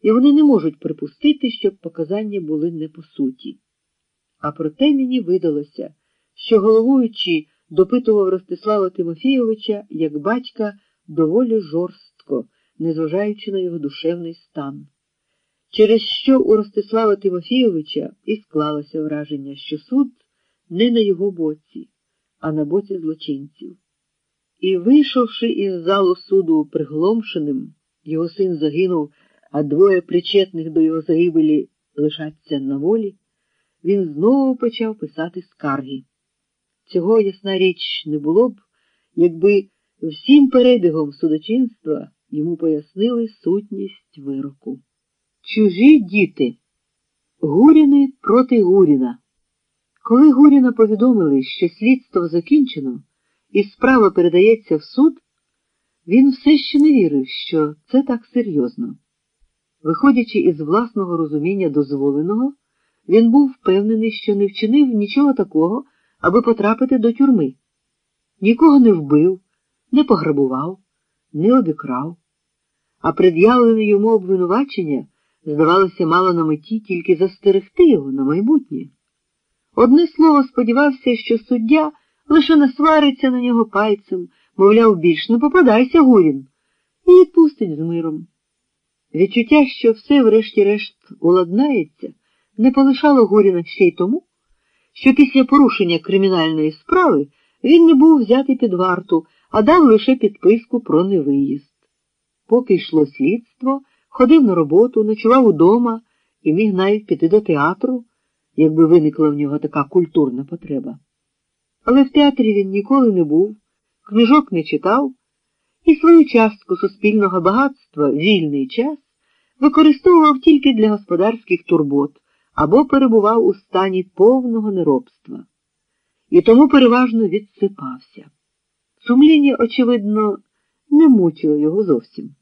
і вони не можуть припустити, щоб показання були не по суті. А проте мені видалося, що головуючий допитував Ростислава Тимофійовича як батька доволі жорстко, незважаючи на його душевний стан. Через що у Ростислава Тимофійовича і склалося враження, що суд не на його боці, а на боці злочинців. І, вийшовши із залу суду пригломшеним, його син загинув, а двоє причетних до його загибелі лишаться на волі, він знову почав писати скарги. Цього, ясна річ, не було б, якби всім перебігом судочинства йому пояснили сутність вироку. Чужі діти. Гуріни проти Гуріна. Коли Гуріна повідомили, що слідство закінчено і справа передається в суд, він все ще не вірив, що це так серйозно. Виходячи із власного розуміння дозволеного, він був впевнений, що не вчинив нічого такого, аби потрапити до тюрми. Нікого не вбив, не пограбував, не обікрав, а пред'явлене йому обвинувачення, здавалося, мало на меті тільки застерегти його на майбутнє. Одне слово сподівався, що суддя лише насвариться на нього пальцем, мовляв, більш не попадайся, Гурін, і відпустить з миром. Відчуття, що все, врешті-решт, уладнається, не полишало Гуріна ще й тому, що після порушення кримінальної справи він не був взятий під варту, а дав лише підписку про невиїзд. Поки йшло слідство, ходив на роботу, ночував удома і міг навіть піти до театру, якби виникла в нього така культурна потреба. Але в театрі він ніколи не був, книжок не читав і свою частку суспільного багатства, вільний час, використовував тільки для господарських турбот або перебував у стані повного неробства. І тому переважно відсипався. Сумління, очевидно, не мучило його зовсім.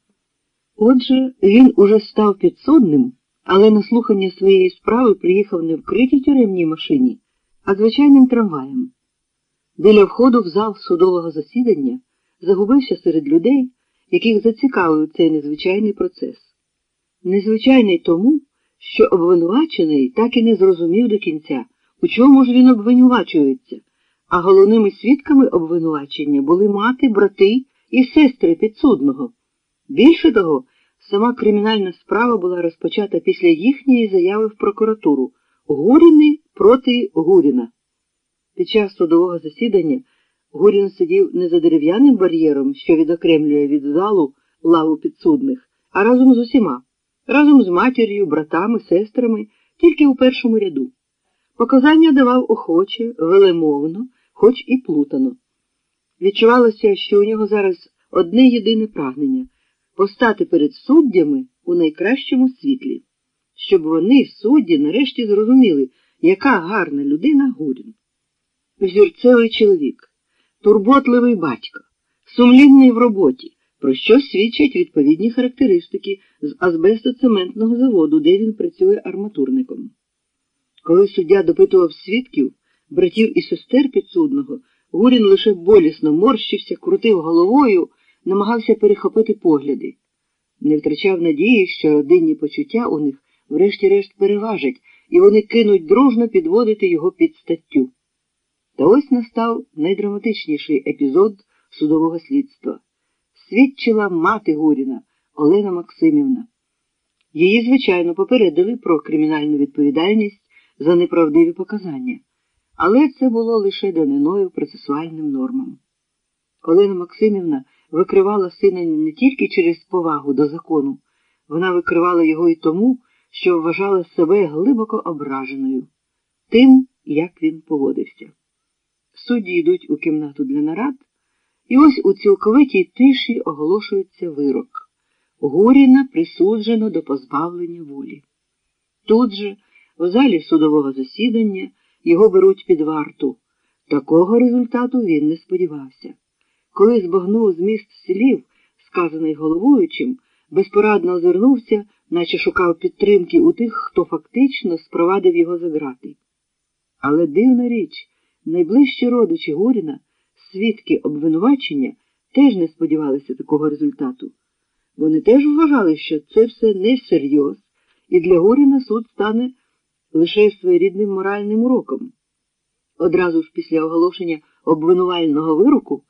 Отже, він уже став підсудним, але на слухання своєї справи приїхав не в критій тюремній машині, а звичайним трамваєм. Біля входу в зал судового засідання загубився серед людей, яких зацікавив цей незвичайний процес. Незвичайний тому, що обвинувачений так і не зрозумів до кінця, у чому ж він обвинувачується, а головними свідками обвинувачення були мати, брати і сестри підсудного. Більше того, сама кримінальна справа була розпочата після їхньої заяви в прокуратуру Гуріни проти Гуріна. Під час судового засідання Гурін сидів не за дерев'яним бар'єром, що відокремлює від залу лаву підсудних, а разом з усіма, разом з матір'ю, братами, сестрами, тільки у першому ряду. Показання давав охоче, велемовно, хоч і плутано. Відчувалося, що у нього зараз одне єдине прагнення постати перед суддями у найкращому світлі, щоб вони, судді, нарешті зрозуміли, яка гарна людина Гурін. Взірцевий чоловік, турботливий батько, сумлінний в роботі, про що свідчать відповідні характеристики з азбестоцементного заводу, де він працює арматурником. Коли суддя допитував свідків, братів і сестер підсудного, Гурін лише болісно морщився, крутив головою, намагався перехопити погляди. Не втрачав надії, що родинні почуття у них врешті-решт переважать, і вони кинуть дружно підводити його під статтю. Та ось настав найдраматичніший епізод судового слідства. Свідчила мати Гуріна Олена Максимівна. Її, звичайно, попередили про кримінальну відповідальність за неправдиві показання, але це було лише даниною процесуальним нормам. Олена Максимівна викривала сина не тільки через повагу до закону, вона викривала його і тому, що вважала себе глибоко ображеною тим, як він поводився. Судді йдуть у кімнату для нарад, і ось у цілковитій тиші оголошується вирок. Гуріна присуджено до позбавлення волі. Тут же, у залі судового засідання, його беруть під варту. Такого результату він не сподівався. Коли збагнув зміст слів, сказаний головуючим, безпорадно озирнувся, наче шукав підтримки у тих, хто фактично спровадив його за грати. Але дивна річ, найближчі родичі Горіна, свідки обвинувачення, теж не сподівалися такого результату. Вони теж вважали, що це все не всерйоз, і для Горіна суд стане лише своєрідним моральним уроком. Одразу ж після оголошення обвинувального вироку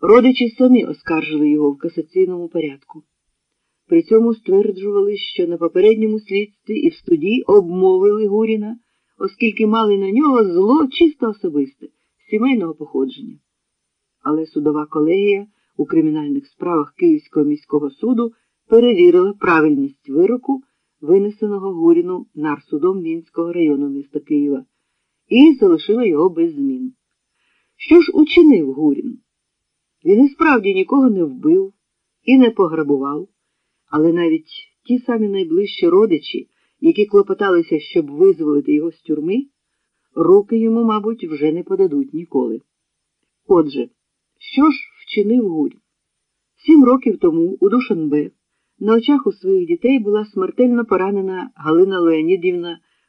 родичі самі оскаржили його в касаційному порядку. При цьому стверджували, що на попередньому слідстві і в суді обмовили Гуріна, оскільки мали на нього зло чисто особисте, сімейного походження. Але судова колегія у кримінальних справах Київського міського суду перевірила правильність вироку, винесеного Гуріну нарсудом Мінського району міста Києва, і залишила його без змін. Що ж учинив Гурін? Він і справді нікого не вбив і не пограбував, але навіть ті самі найближчі родичі, які клопоталися, щоб визволити його з тюрми, руки йому, мабуть, вже не подадуть ніколи. Отже, що ж вчинив Гурь? Сім років тому у Душанбе на очах у своїх дітей була смертельно поранена Галина Леонідівна